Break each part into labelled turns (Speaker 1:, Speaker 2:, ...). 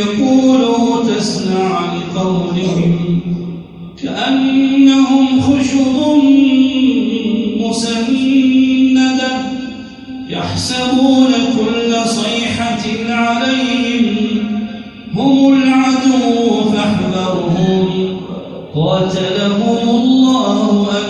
Speaker 1: يقولوا تسمع لقولهم كأنهم خشب مسندة يحسبون كل صيحة عليهم هم العدو فاحذرهم. قاتلهم الله أنا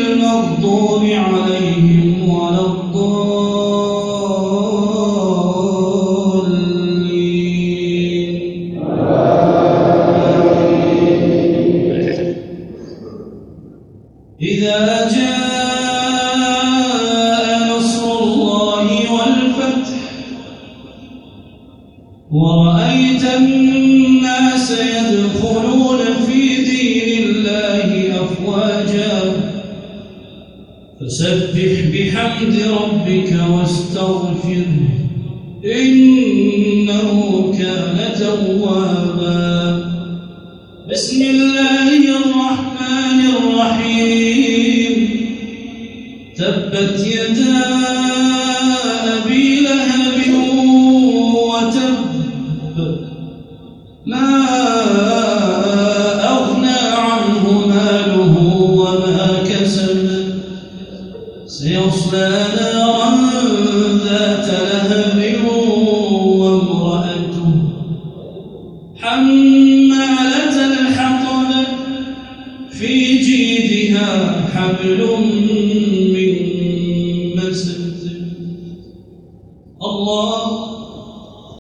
Speaker 1: المغضوب عليهم ولا الضالين. إذا جاء نصر الله والفتح ورأيت الناس فسبح بحمد ربك واستغفره إنه كان توابا. بسم الله الرحمن الرحيم. تبت يدا جيدها حبل من مسد. الله